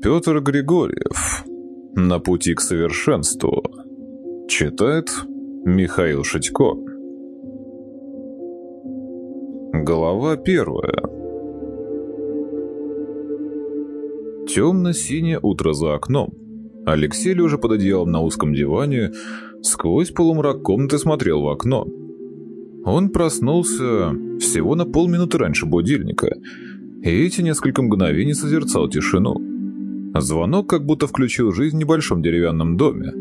Петр Григорьев. На пути к совершенству. Читает Михаил Шитько. Глава первая. Темно-синее утро за окном. Алексей, лежа под одеялом на узком диване, сквозь полумрак комнаты смотрел в окно. Он проснулся всего на полминуты раньше будильника, и эти несколько мгновений созерцал тишину. Звонок как будто включил жизнь в небольшом деревянном доме.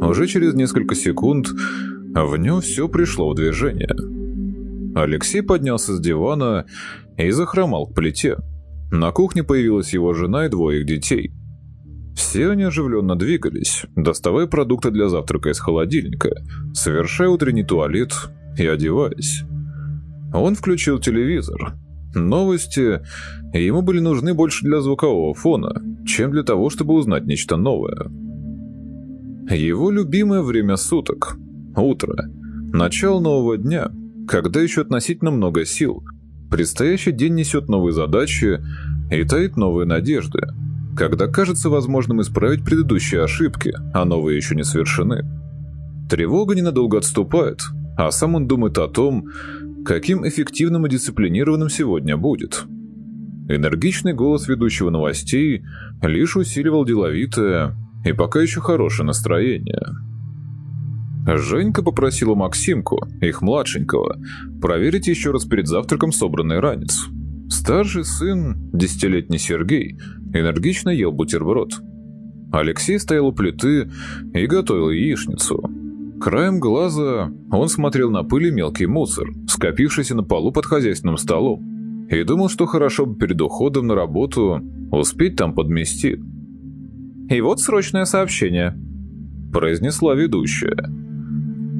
Уже через несколько секунд в нем все пришло в движение. Алексей поднялся с дивана и захромал к плите. На кухне появилась его жена и двое их детей. Все они оживленно двигались, доставая продукты для завтрака из холодильника, совершая утренний туалет и одеваясь. Он включил телевизор. Новости ему были нужны больше для звукового фона, чем для того, чтобы узнать нечто новое. Его любимое время суток – утро, начало нового дня, когда еще относительно много сил. Предстоящий день несет новые задачи и таит новые надежды, когда кажется возможным исправить предыдущие ошибки, а новые еще не совершены. Тревога ненадолго отступает – а сам он думает о том, каким эффективным и дисциплинированным сегодня будет. Энергичный голос ведущего новостей лишь усиливал деловитое и пока еще хорошее настроение. Женька попросила Максимку, их младшенького, проверить еще раз перед завтраком собранный ранец. Старший сын, десятилетний Сергей, энергично ел бутерброд. Алексей стоял у плиты и готовил яичницу – Краем глаза он смотрел на пыль и мелкий мусор, скопившийся на полу под хозяйственным столом, и думал, что хорошо бы перед уходом на работу успеть там подмести. «И вот срочное сообщение», – произнесла ведущая.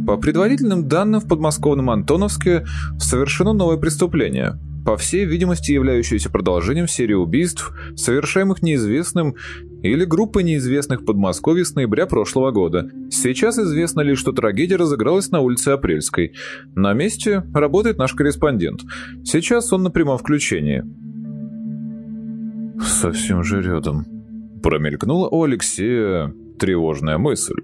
По предварительным данным, в подмосковном Антоновске совершено новое преступление – по всей видимости являющееся продолжением серии убийств, совершаемых неизвестным или группой неизвестных в Подмосковье с ноября прошлого года. Сейчас известно лишь, что трагедия разыгралась на улице Апрельской. На месте работает наш корреспондент. Сейчас он на прямом включении. «Совсем же рядом», — промелькнула у Алексея тревожная мысль.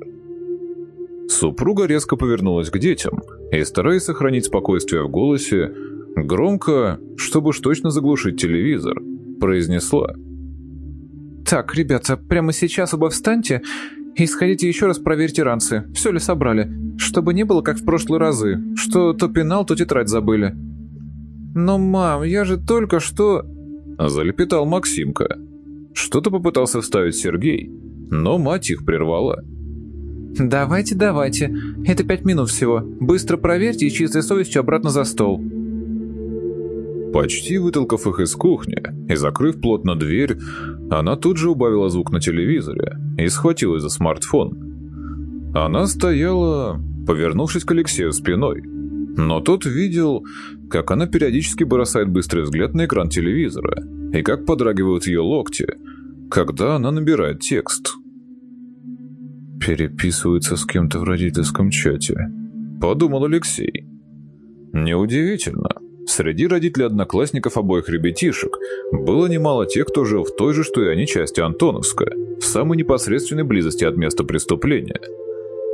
Супруга резко повернулась к детям и, стараясь сохранить спокойствие в голосе, Громко, чтобы уж точно заглушить телевизор, произнесла. «Так, ребята, прямо сейчас оба встаньте и сходите еще раз проверьте ранцы, все ли собрали, чтобы не было как в прошлые разы, что то пенал, то тетрадь забыли». «Но, мам, я же только что...» Залепетал Максимка. Что-то попытался вставить Сергей, но мать их прервала. «Давайте, давайте. Это пять минут всего. Быстро проверьте и чистой совестью обратно за стол». Почти вытолкав их из кухни и закрыв плотно дверь, она тут же убавила звук на телевизоре и схватилась за смартфон. Она стояла, повернувшись к Алексею спиной, но тот видел, как она периодически бросает быстрый взгляд на экран телевизора и как подрагивают ее локти, когда она набирает текст. «Переписывается с кем-то в родительском чате», — подумал Алексей. «Неудивительно». Среди родителей одноклассников обоих ребятишек было немало тех, кто жил в той же, что и они, части Антоновска, в самой непосредственной близости от места преступления.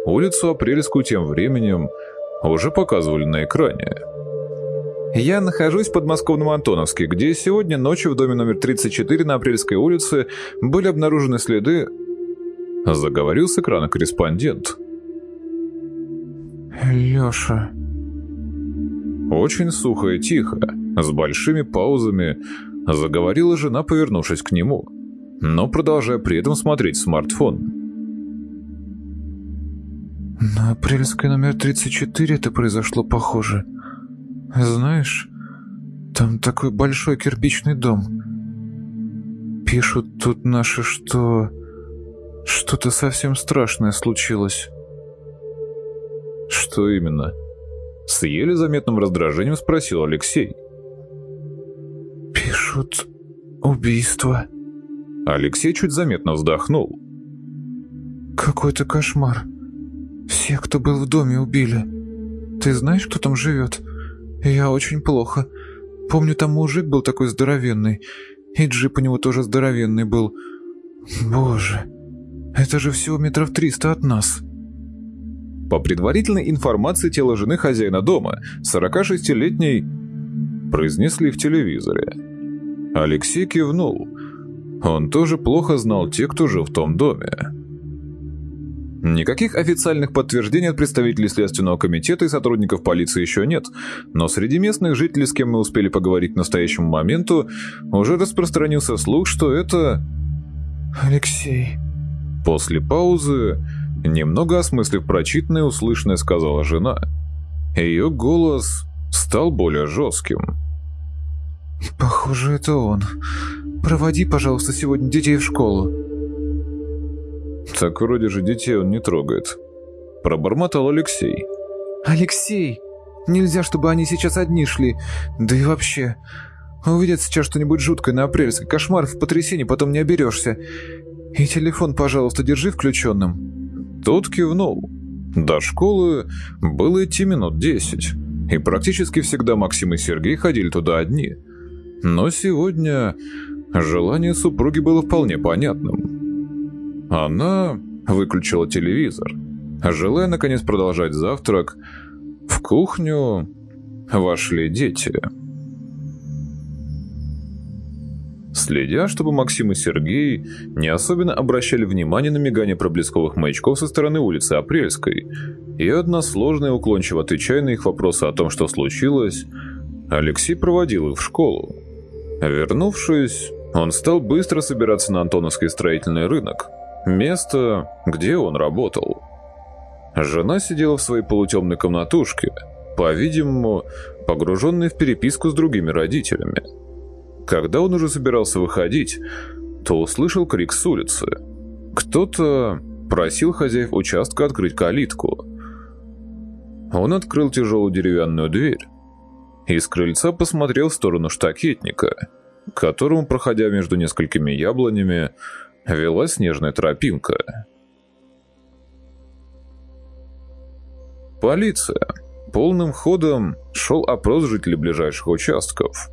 Улицу Апрельскую тем временем уже показывали на экране. Я нахожусь в подмосковном Антоновске, где сегодня ночью в доме номер 34 на Апрельской улице были обнаружены следы... Заговорил с экрана корреспондент. «Леша...» Очень сухо и тихо, с большими паузами, заговорила жена, повернувшись к нему, но продолжая при этом смотреть смартфон. «На апрельской номер 34 это произошло похоже. Знаешь, там такой большой кирпичный дом. Пишут тут наши, что... Что-то совсем страшное случилось». «Что именно?» С еле заметным раздражением спросил Алексей. «Пишут убийство». Алексей чуть заметно вздохнул. «Какой-то кошмар. Все, кто был в доме, убили. Ты знаешь, кто там живет? Я очень плохо. Помню, там мужик был такой здоровенный, и джип у него тоже здоровенный был. Боже, это же всего метров триста от нас. По предварительной информации, тело жены хозяина дома, 46-летней, произнесли в телевизоре. Алексей кивнул. Он тоже плохо знал тех, кто жил в том доме. Никаких официальных подтверждений от представителей Следственного комитета и сотрудников полиции еще нет, но среди местных жителей, с кем мы успели поговорить к настоящему моменту, уже распространился слух, что это... Алексей... После паузы, немного осмыслив прочитанное, услышанное, сказала жена. Ее голос стал более жестким. «Похоже, это он. Проводи, пожалуйста, сегодня детей в школу». «Так вроде же детей он не трогает», — пробормотал Алексей. «Алексей! Нельзя, чтобы они сейчас одни шли. Да и вообще. Увидят сейчас что-нибудь жуткое на апрельской. Кошмар в потрясении, потом не оберешься. И телефон, пожалуйста, держи включенным». Тот кивнул. До школы было идти минут десять, и практически всегда Максим и Сергей ходили туда одни. Но сегодня желание супруги было вполне понятным. Она выключила телевизор, желая наконец продолжать завтрак. В кухню вошли дети. Следя, чтобы Максим и Сергей не особенно обращали внимание на мигание проблесковых маячков со стороны улицы Апрельской, и односложно и уклончиво отвечая на их вопросы о том, что случилось, Алексей проводил их в школу. Вернувшись, он стал быстро собираться на Антоновский строительный рынок, Место, где он работал. Жена сидела в своей полутемной комнатушке, по-видимому, погруженной в переписку с другими родителями. Когда он уже собирался выходить, то услышал крик с улицы. Кто-то просил хозяев участка открыть калитку. Он открыл тяжелую деревянную дверь и с крыльца посмотрел в сторону штакетника, которому, проходя между несколькими яблонями, вела снежная тропинка. Полиция. Полным ходом шел опрос жителей ближайших участков.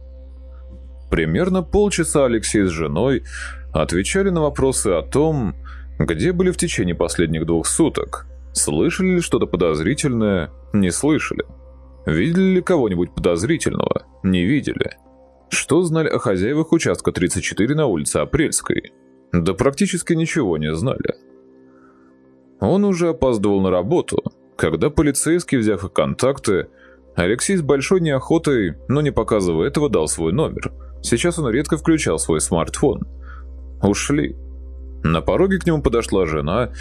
Примерно полчаса Алексей с женой отвечали на вопросы о том, где были в течение последних двух суток, слышали ли что-то подозрительное, не слышали, видели ли кого-нибудь подозрительного, не видели, что знали о хозяевах участка 34 на улице Апрельской – да практически ничего не знали. Он уже опаздывал на работу, когда полицейский, взяв их контакты, Алексей с большой неохотой, но не показывая этого, дал свой номер. Сейчас он редко включал свой смартфон. Ушли. На пороге к нему подошла жена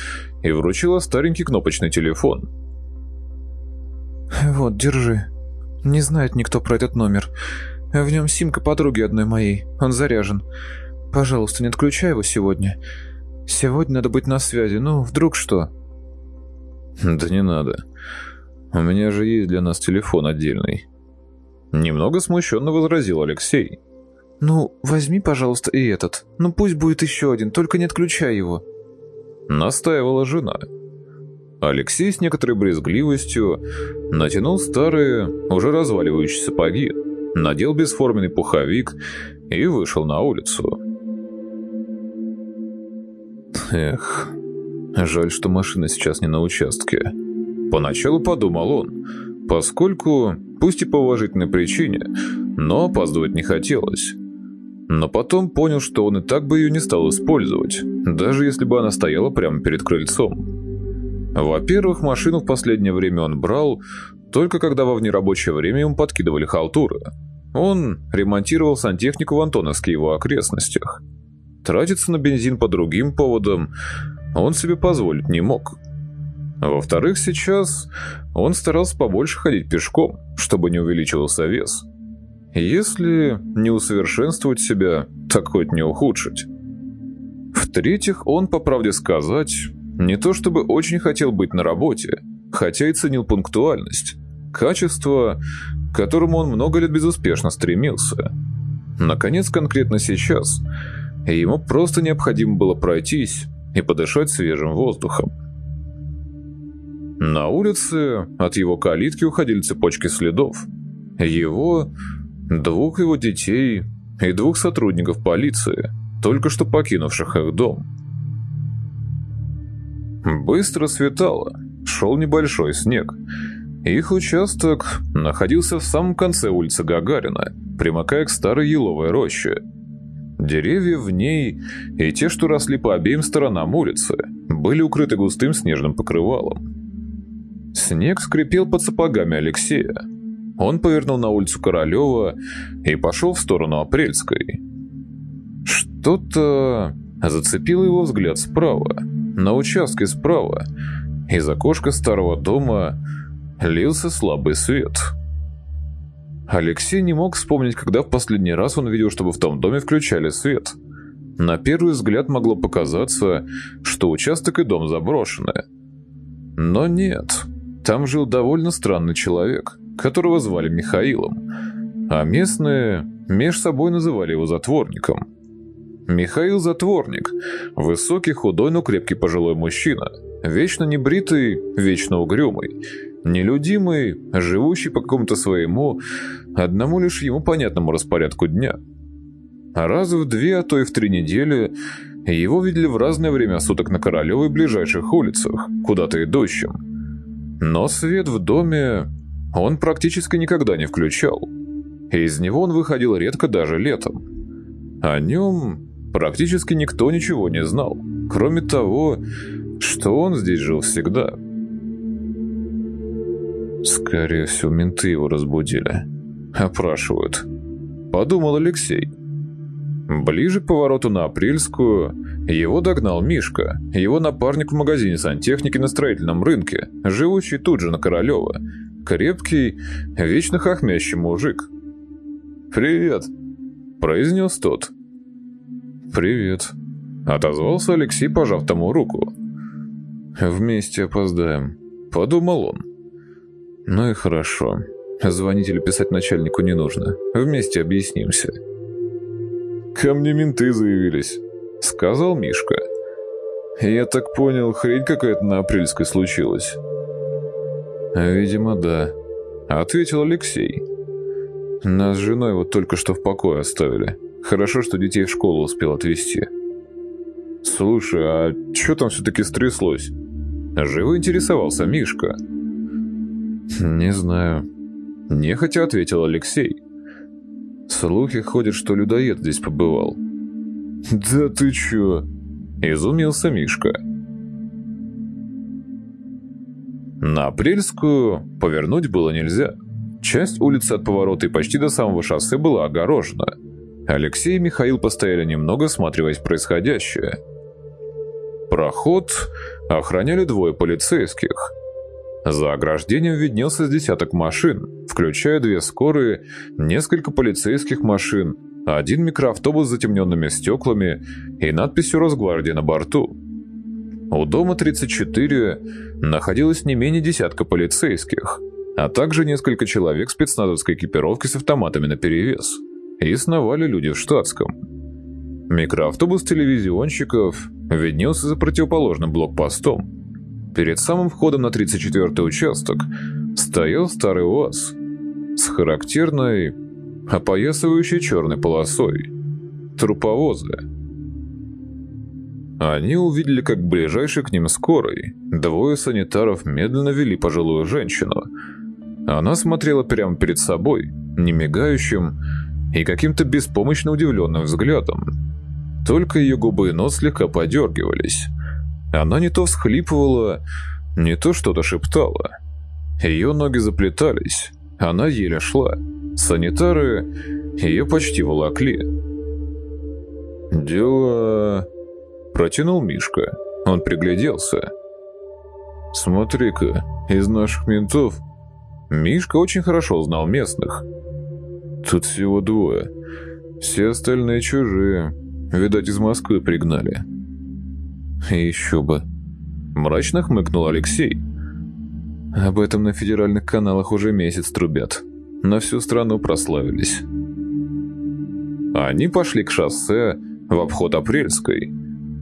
и вручила старенький кнопочный телефон. «Вот, держи. Не знает никто про этот номер. В нем симка подруги одной моей. Он заряжен. Пожалуйста, не отключай его сегодня. Сегодня надо быть на связи, ну, вдруг что?» «Да не надо. У меня же есть для нас телефон отдельный». Немного смущенно возразил Алексей. «Ну, возьми, пожалуйста, и этот. Ну, пусть будет еще один, только не отключай его». Настаивала жена. Алексей с некоторой брезгливостью натянул старые, уже разваливающиеся сапоги, надел бесформенный пуховик и вышел на улицу. Эх, жаль, что машина сейчас не на участке. Поначалу подумал он, поскольку, пусть и по уважительной причине, но опаздывать не хотелось. Но потом понял, что он и так бы ее не стал использовать, даже если бы она стояла прямо перед крыльцом. Во-первых, машину в последнее время он брал, только когда во внерабочее время ему подкидывали халтуры. Он ремонтировал сантехнику в Антоновске его окрестностях. Тратиться на бензин по другим поводам он себе позволить не мог. Во-вторых, сейчас он старался побольше ходить пешком, чтобы не увеличивался вес. Если не усовершенствовать себя, так хоть не ухудшить. В-третьих, он, по правде сказать, не то чтобы очень хотел быть на работе, хотя и ценил пунктуальность, качество, к которому он много лет безуспешно стремился. Наконец, конкретно сейчас – ему просто необходимо было пройтись и подышать свежим воздухом. На улице от его калитки уходили цепочки следов. Его, двух его детей и двух сотрудников полиции, только что покинувших их дом. Быстро светало, шел небольшой снег. Их участок находился в самом конце улицы Гагарина, примыкая к старой еловой роще. Деревья в ней и те, что росли по обеим сторонам улицы, были укрыты густым снежным покрывалом. Снег скрипел под сапогами Алексея. Он повернул на улицу Королева и пошел в сторону Апрельской. Что-то зацепило его взгляд справа, на участке справа. Из окошка старого дома лился слабый свет. Алексей не мог вспомнить, когда в последний раз он видел, чтобы в том доме включали свет. На первый взгляд могло показаться, что участок и дом заброшены. Но нет, там жил довольно странный человек, которого звали Михаилом, а местные меж собой называли его затворником. Михаил Затворник, высокий, худой, но крепкий пожилой мужчина, вечно небритый, вечно угрюмый, нелюдимый, живущий по какому-то своему, одному лишь ему понятному распорядку дня. Раз в две, а то и в три недели его видели в разное время суток на Королевой ближайших улицах, куда-то идущим. Но свет в доме он практически никогда не включал. Из него он выходил редко даже летом. О нем практически никто ничего не знал, кроме того, что он здесь жил всегда. Скорее всего, менты его разбудили. Опрашивают. Подумал Алексей. Ближе к повороту на Апрельскую его догнал Мишка, его напарник в магазине сантехники на строительном рынке, живущий тут же на Королева. Крепкий, вечно хохмящий мужик. «Привет», — произнес тот. «Привет», — отозвался Алексей, пожав тому руку. «Вместе опоздаем», — подумал он. «Ну и хорошо. Звонить или писать начальнику не нужно. Вместе объяснимся». «Ко мне менты заявились», — сказал Мишка. «Я так понял, хрень какая-то на апрельской случилась». «Видимо, да», — ответил Алексей. «Нас с женой вот только что в покое оставили. Хорошо, что детей в школу успел отвезти». «Слушай, а что там все-таки стряслось?» Живо интересовался Мишка. «Не знаю». Нехотя ответил Алексей. Слухи ходят, что людоед здесь побывал. «Да ты чё?» Изумился Мишка. На Апрельскую повернуть было нельзя. Часть улицы от поворота и почти до самого шоссе была огорожена. Алексей и Михаил постояли немного, осматриваясь происходящее. Проход охраняли двое полицейских. За ограждением виднелся десяток машин, включая две скорые, несколько полицейских машин, один микроавтобус с затемненными стеклами и надписью «Росгвардия» на борту. У дома 34 находилось не менее десятка полицейских, а также несколько человек спецназовской экипировки с автоматами наперевес. И сновали люди в штатском. Микроавтобус телевизионщиков виднелся за противоположным блокпостом. Перед самым входом на 34-й участок стоял старый УАЗ с характерной, опоясывающей черной полосой. Труповозы. Они увидели, как ближайший к ним скорой двое санитаров медленно вели пожилую женщину. Она смотрела прямо перед собой, не мигающим и каким-то беспомощно удивленным взглядом. Только ее губы и нос слегка подергивались. Она не то всхлипывала, не то что-то шептала. Ее ноги заплетались, она еле шла. Санитары ее почти волокли. «Дело...» — протянул Мишка. Он пригляделся. «Смотри-ка, из наших ментов...» Мишка очень хорошо знал местных. «Тут всего двое. Все остальные чужие. Видать, из Москвы пригнали. Еще бы. Мрачно хмыкнул Алексей. Об этом на федеральных каналах уже месяц трубят. На всю страну прославились. Они пошли к шоссе в обход Апрельской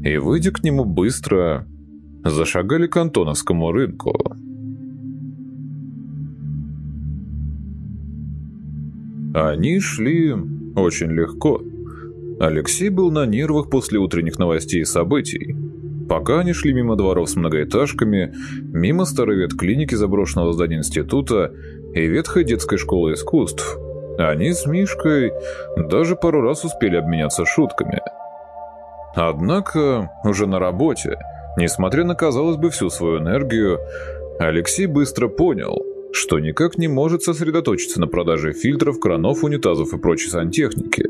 и, выйдя к нему быстро, зашагали к Антоновскому рынку. Они шли очень легко. Алексей был на нервах после утренних новостей и событий. Пока они шли мимо дворов с многоэтажками, мимо старой ветклиники заброшенного здания института и ветхой детской школы искусств, они с Мишкой даже пару раз успели обменяться шутками. Однако, уже на работе, несмотря на, казалось бы, всю свою энергию, Алексей быстро понял, что никак не может сосредоточиться на продаже фильтров, кранов, унитазов и прочей сантехники.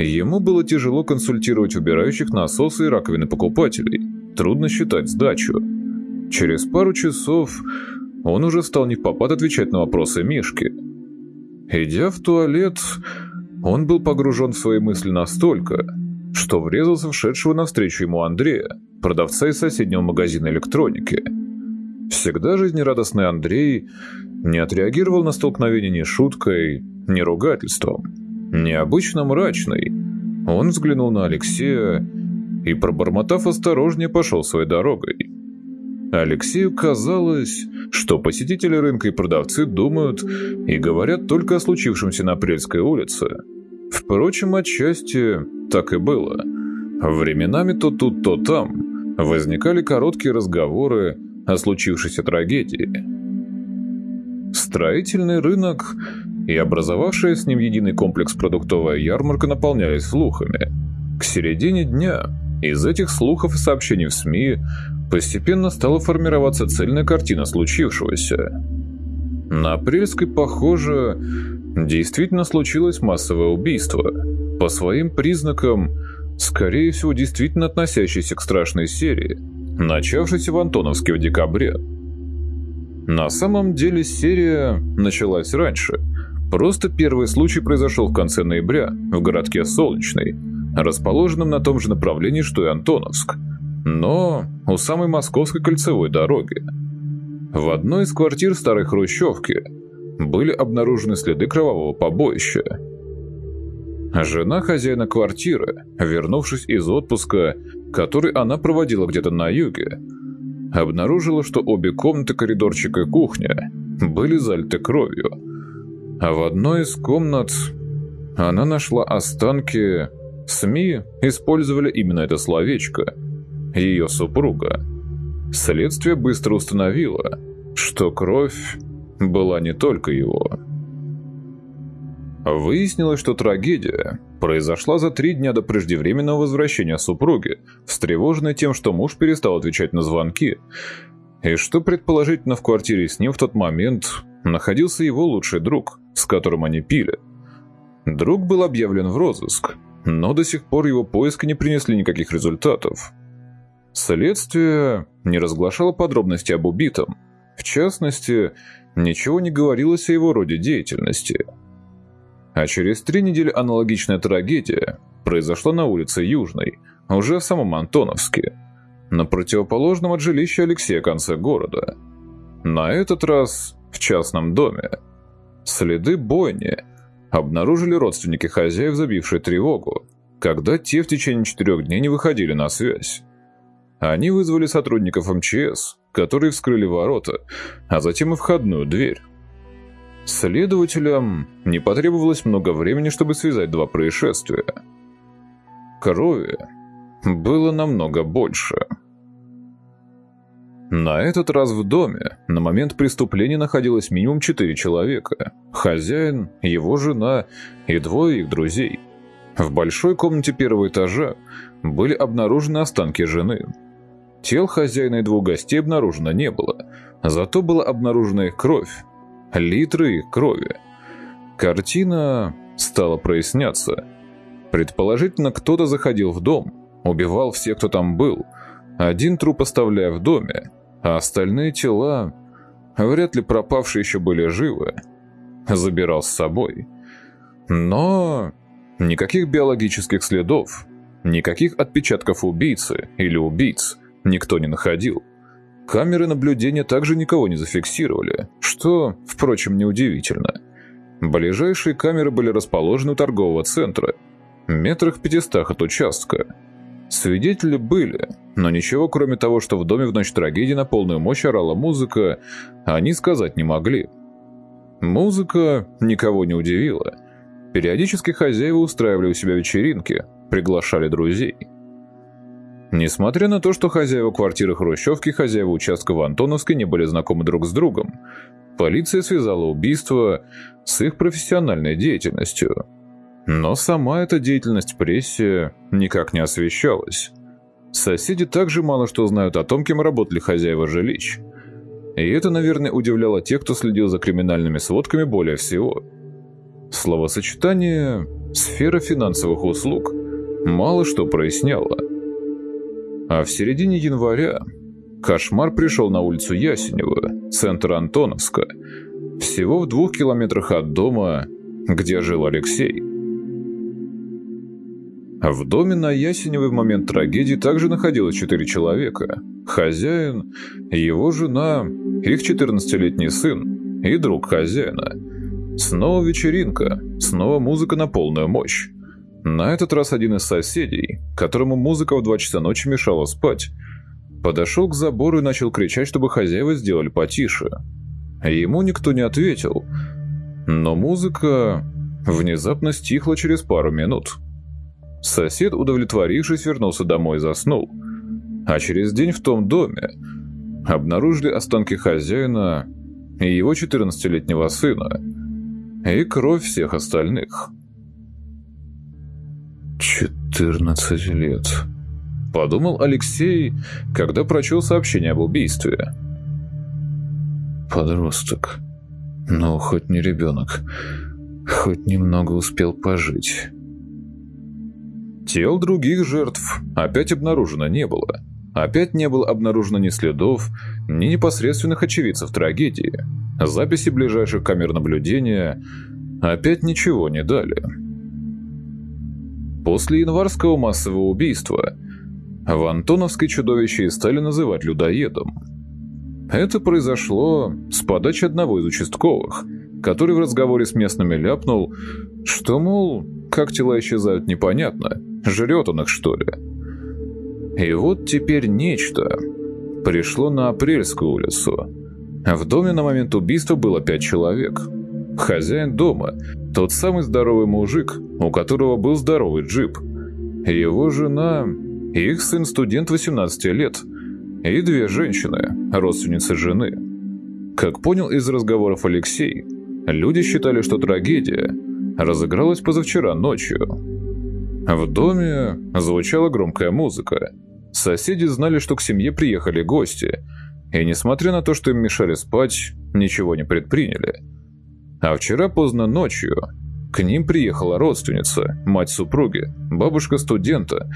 Ему было тяжело консультировать убирающих насосы и раковины покупателей, трудно считать сдачу. Через пару часов он уже стал не в попад отвечать на вопросы Мишки. Идя в туалет, он был погружен в свои мысли настолько, что врезался в шедшего навстречу ему Андрея, продавца из соседнего магазина электроники – Всегда жизнерадостный Андрей не отреагировал на столкновение ни шуткой, ни ругательством. Необычно мрачный, он взглянул на Алексея и, пробормотав осторожнее, пошел своей дорогой. Алексею казалось, что посетители рынка и продавцы думают и говорят только о случившемся на Апрельской улице. Впрочем, отчасти так и было. Временами то тут, то там возникали короткие разговоры о случившейся трагедии. Строительный рынок и образовавшая с ним единый комплекс продуктовая ярмарка наполнялись слухами. К середине дня из этих слухов и сообщений в СМИ постепенно стала формироваться цельная картина случившегося. На Апрельской, похоже, действительно случилось массовое убийство. По своим признакам, скорее всего, действительно относящееся к страшной серии – начавшийся в Антоновске в декабре. На самом деле серия началась раньше. Просто первый случай произошел в конце ноября в городке Солнечный, расположенном на том же направлении, что и Антоновск, но у самой Московской кольцевой дороги. В одной из квартир старой хрущевки были обнаружены следы кровавого побоища. Жена хозяина квартиры, вернувшись из отпуска, который она проводила где-то на юге, обнаружила, что обе комнаты, коридорчик и кухня были залиты кровью. А в одной из комнат она нашла останки... СМИ использовали именно это словечко. Ее супруга. Следствие быстро установило, что кровь была не только его. Выяснилось, что трагедия произошла за три дня до преждевременного возвращения супруги, встревоженной тем, что муж перестал отвечать на звонки, и что предположительно в квартире с ним в тот момент находился его лучший друг, с которым они пили. Друг был объявлен в розыск, но до сих пор его поиски не принесли никаких результатов. Следствие не разглашало подробности об убитом, в частности, ничего не говорилось о его роде деятельности – а через три недели аналогичная трагедия произошла на улице Южной, уже в самом Антоновске, на противоположном от жилища Алексея конце города. На этот раз в частном доме. Следы бойни обнаружили родственники хозяев, забившие тревогу, когда те в течение четырех дней не выходили на связь. Они вызвали сотрудников МЧС, которые вскрыли ворота, а затем и входную дверь. Следователям не потребовалось много времени, чтобы связать два происшествия. Крови было намного больше. На этот раз в доме на момент преступления находилось минимум четыре человека. Хозяин, его жена и двое их друзей. В большой комнате первого этажа были обнаружены останки жены. Тел хозяина и двух гостей обнаружено не было, зато была обнаружена их кровь, литры их крови. Картина стала проясняться. Предположительно, кто-то заходил в дом, убивал всех, кто там был, один труп оставляя в доме, а остальные тела, вряд ли пропавшие еще были живы, забирал с собой. Но никаких биологических следов, никаких отпечатков убийцы или убийц никто не находил. Камеры наблюдения также никого не зафиксировали, что, впрочем, неудивительно. Ближайшие камеры были расположены у торгового центра, метрах пятистах от участка. Свидетели были, но ничего кроме того, что в доме в ночь трагедии на полную мощь орала музыка, они сказать не могли. Музыка никого не удивила. Периодически хозяева устраивали у себя вечеринки, приглашали друзей. Несмотря на то, что хозяева квартиры Хрущевки и хозяева участка в Антоновской не были знакомы друг с другом, полиция связала убийство с их профессиональной деятельностью. Но сама эта деятельность прессе никак не освещалась. Соседи также мало что знают о том, кем работали хозяева жилищ. И это, наверное, удивляло тех, кто следил за криминальными сводками более всего. Словосочетание «сфера финансовых услуг» мало что проясняло. А в середине января кошмар пришел на улицу Ясенева, центр Антоновска, всего в двух километрах от дома, где жил Алексей. В доме на Ясеневой в момент трагедии также находилось четыре человека. Хозяин, его жена, их 14-летний сын и друг хозяина. Снова вечеринка, снова музыка на полную мощь. На этот раз один из соседей, которому музыка в два часа ночи мешала спать, подошел к забору и начал кричать, чтобы хозяева сделали потише. Ему никто не ответил, но музыка внезапно стихла через пару минут. Сосед, удовлетворившись, вернулся домой и заснул. А через день в том доме обнаружили останки хозяина и его 14-летнего сына, и кровь всех остальных. «Четырнадцать лет», — подумал Алексей, когда прочел сообщение об убийстве. «Подросток. Но хоть не ребенок. Хоть немного успел пожить». Тел других жертв опять обнаружено не было. Опять не было обнаружено ни следов, ни непосредственных очевидцев трагедии. Записи ближайших камер наблюдения опять ничего не дали. После январского массового убийства в Антоновской чудовище стали называть людоедом. Это произошло с подачи одного из участковых, который в разговоре с местными ляпнул, что, мол, как тела исчезают непонятно, жрет он их что ли. И вот теперь нечто пришло на Апрельскую улицу. В доме на момент убийства было пять человек. Хозяин дома, тот самый здоровый мужик, у которого был здоровый джип. Его жена, их сын-студент 18 лет и две женщины, родственницы жены. Как понял из разговоров Алексей, люди считали, что трагедия разыгралась позавчера ночью. В доме звучала громкая музыка. Соседи знали, что к семье приехали гости, и, несмотря на то, что им мешали спать, ничего не предприняли. А вчера поздно ночью к ним приехала родственница, мать супруги, бабушка студента,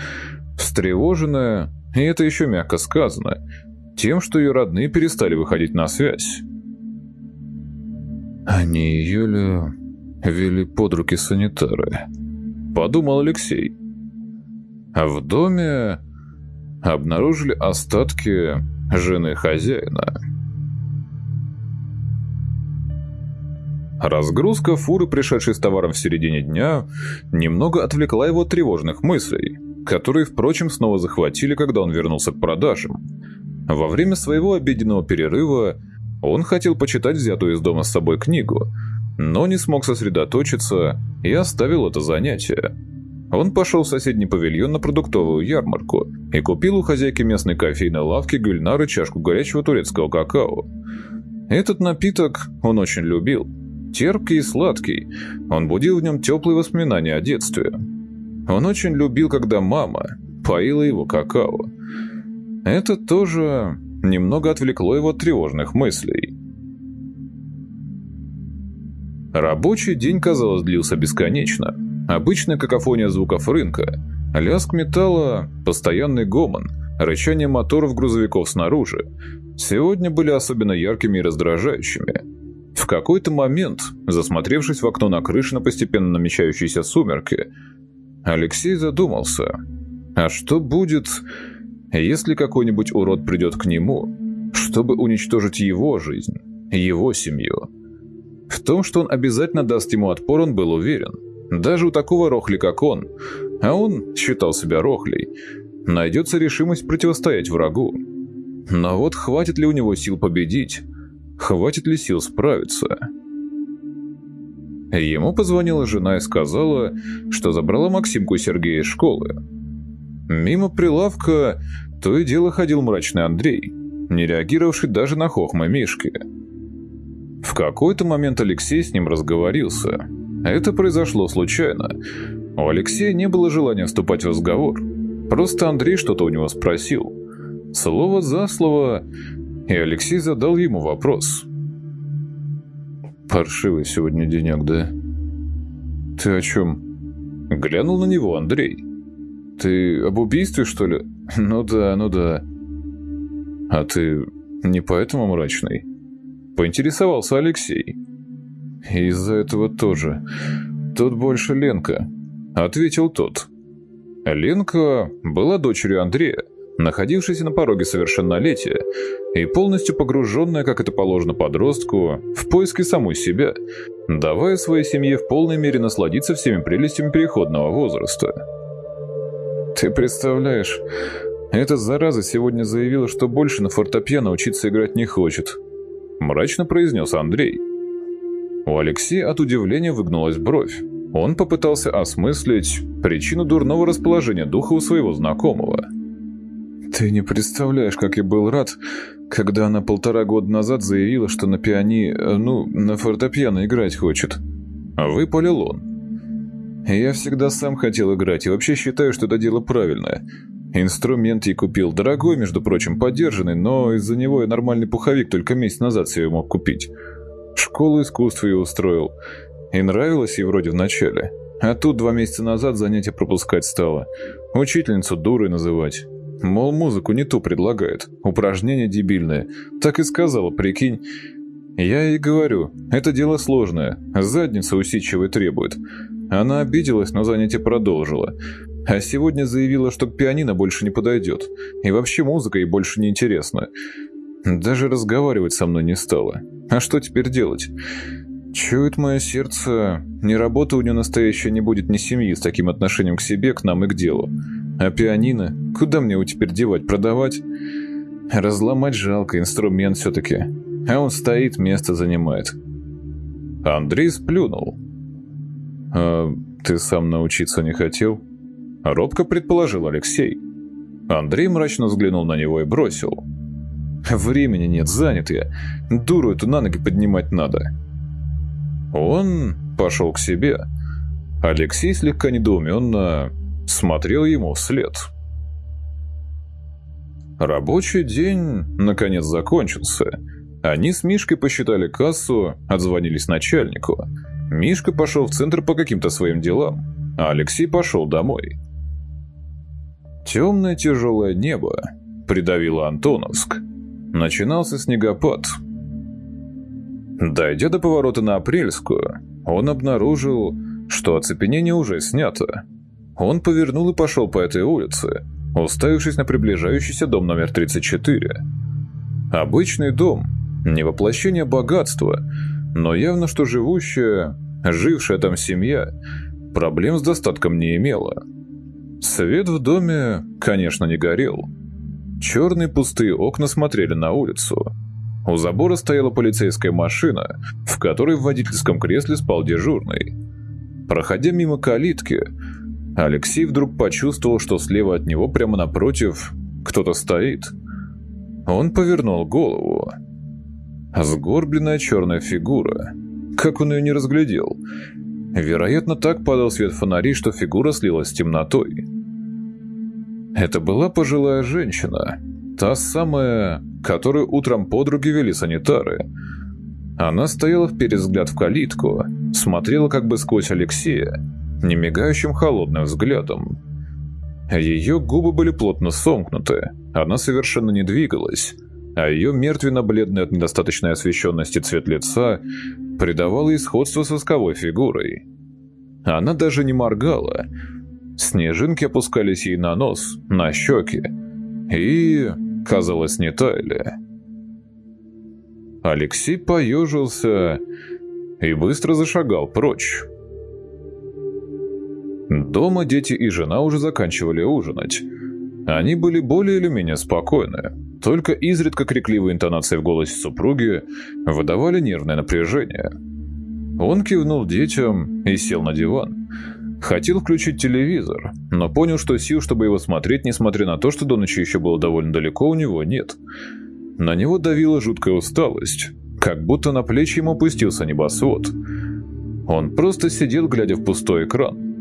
встревоженная, и это еще мягко сказано, тем, что ее родные перестали выходить на связь. «Они ее ли вели под руки санитары?» – подумал Алексей. А в доме обнаружили остатки жены хозяина. Разгрузка фуры, пришедшей с товаром в середине дня, немного отвлекла его от тревожных мыслей, которые, впрочем, снова захватили, когда он вернулся к продажам. Во время своего обеденного перерыва он хотел почитать взятую из дома с собой книгу, но не смог сосредоточиться и оставил это занятие. Он пошел в соседний павильон на продуктовую ярмарку и купил у хозяйки местной кофейной лавки Гюльнары чашку горячего турецкого какао. Этот напиток он очень любил. Терпкий и сладкий, он будил в нем теплые воспоминания о детстве. Он очень любил, когда мама поила его какао. Это тоже немного отвлекло его от тревожных мыслей. Рабочий день, казалось, длился бесконечно. Обычная какофония звуков рынка, лязг металла, постоянный гомон, рычание моторов грузовиков снаружи сегодня были особенно яркими и раздражающими. В какой-то момент, засмотревшись в окно на крыше на постепенно намечающиеся сумерки, Алексей задумался, а что будет, если какой-нибудь урод придет к нему, чтобы уничтожить его жизнь, его семью? В том, что он обязательно даст ему отпор, он был уверен. Даже у такого рохли, как он, а он считал себя рохлей, найдется решимость противостоять врагу. Но вот хватит ли у него сил победить? Хватит ли сил справиться? Ему позвонила жена и сказала, что забрала Максимку и Сергея из школы. Мимо прилавка то и дело ходил мрачный Андрей, не реагировавший даже на хохмы Мишки. В какой-то момент Алексей с ним разговорился. Это произошло случайно. У Алексея не было желания вступать в разговор. Просто Андрей что-то у него спросил. Слово за слово, и Алексей задал ему вопрос. «Паршивый сегодня денек, да?» «Ты о чем?» Глянул на него Андрей. «Ты об убийстве, что ли?» «Ну да, ну да». «А ты не поэтому мрачный?» Поинтересовался Алексей. «Из-за этого тоже. Тут больше Ленка», — ответил тот. Ленка была дочерью Андрея, находившейся на пороге совершеннолетия и полностью погруженная, как это положено подростку, в поиски самой себя, давая своей семье в полной мере насладиться всеми прелестями переходного возраста. «Ты представляешь, эта зараза сегодня заявила, что больше на фортепиано учиться играть не хочет», — мрачно произнес Андрей. У Алексея от удивления выгнулась бровь. Он попытался осмыслить причину дурного расположения духа у своего знакомого. «Ты не представляешь, как я был рад, когда она полтора года назад заявила, что на пиани... ну, на фортепиано играть хочет». Выпалил он. Я всегда сам хотел играть и вообще считаю, что это дело правильное. Инструмент я купил дорогой, между прочим, подержанный, но из-за него я нормальный пуховик только месяц назад себе мог купить. Школу искусства я устроил. И нравилось ей вроде вначале. А тут два месяца назад занятия пропускать стало. Учительницу дурой называть. Мол, музыку не ту предлагает. Упражнение дебильное. Так и сказала, прикинь. Я ей говорю, это дело сложное. Задница усидчивой требует. Она обиделась, но занятие продолжила. А сегодня заявила, что пианино больше не подойдет. И вообще музыка ей больше не интересна. Даже разговаривать со мной не стала. А что теперь делать? Чует мое сердце, ни работы у нее настоящая не будет, ни семьи с таким отношением к себе, к нам и к делу. А пианино? Куда мне его теперь девать, продавать? Разломать жалко, инструмент все-таки. А он стоит, место занимает. Андрей сплюнул. «А ты сам научиться не хотел?» Робко предположил Алексей. Андрей мрачно взглянул на него и бросил. «Времени нет, занят я. Дуру эту на ноги поднимать надо». Он пошел к себе. Алексей слегка недоуменно смотрел ему вслед. Рабочий день, наконец, закончился. Они с Мишкой посчитали кассу, отзвонились начальнику – Мишка пошел в центр по каким-то своим делам, а Алексей пошел домой. Темное тяжелое небо придавило Антоновск. Начинался снегопад. Дойдя до поворота на Апрельскую, он обнаружил, что оцепенение уже снято. Он повернул и пошел по этой улице, уставившись на приближающийся дом номер 34. Обычный дом, не воплощение богатства, но явно что живущая, жившая там семья, проблем с достатком не имела. Свет в доме, конечно, не горел. Черные пустые окна смотрели на улицу. У забора стояла полицейская машина, в которой в водительском кресле спал дежурный. Проходя мимо калитки, Алексей вдруг почувствовал, что слева от него, прямо напротив, кто-то стоит. Он повернул голову. Сгорбленная черная фигура. Как он ее не разглядел? Вероятно, так падал свет фонарей, что фигура слилась с темнотой. Это была пожилая женщина. Та самая, которую утром подруги вели санитары. Она стояла вперед взгляд в калитку, смотрела как бы сквозь Алексея, немигающим холодным взглядом. Ее губы были плотно сомкнуты, она совершенно не двигалась, а ее мертвенно-бледный от недостаточной освещенности цвет лица придавал ей сходство с восковой фигурой. Она даже не моргала. Снежинки опускались ей на нос, на щеки, и, казалось, не таяли. Алексей поежился и быстро зашагал прочь. Дома дети и жена уже заканчивали ужинать. Они были более или менее спокойны. Только изредка крикливые интонации в голосе супруги выдавали нервное напряжение. Он кивнул детям и сел на диван. Хотел включить телевизор, но понял, что сил, чтобы его смотреть, несмотря на то, что до ночи еще было довольно далеко, у него нет. На него давила жуткая усталость, как будто на плечи ему опустился небосвод. Он просто сидел, глядя в пустой экран.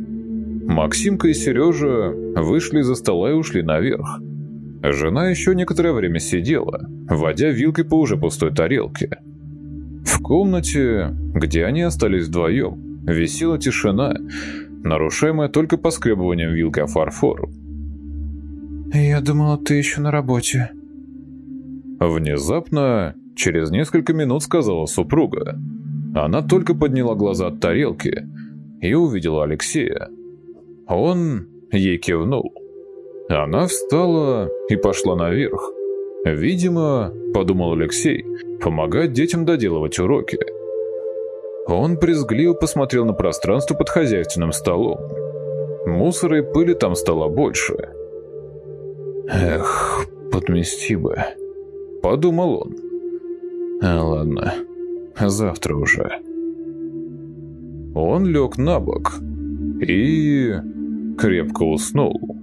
Максимка и Сережа вышли из-за стола и ушли наверх. Жена еще некоторое время сидела, водя вилкой по уже пустой тарелке. В комнате, где они остались вдвоем, висела тишина, нарушаемая только поскребыванием вилкой о фарфор. «Я думала, ты еще на работе». Внезапно, через несколько минут сказала супруга. Она только подняла глаза от тарелки и увидела Алексея. Он ей кивнул. Она встала и пошла наверх. Видимо, подумал Алексей, помогать детям доделывать уроки. Он брезгливо посмотрел на пространство под хозяйственным столом. Мусора и пыли там стало больше. «Эх, подмести бы», — подумал он. А, «Ладно, завтра уже». Он лег на бок и крепко уснул.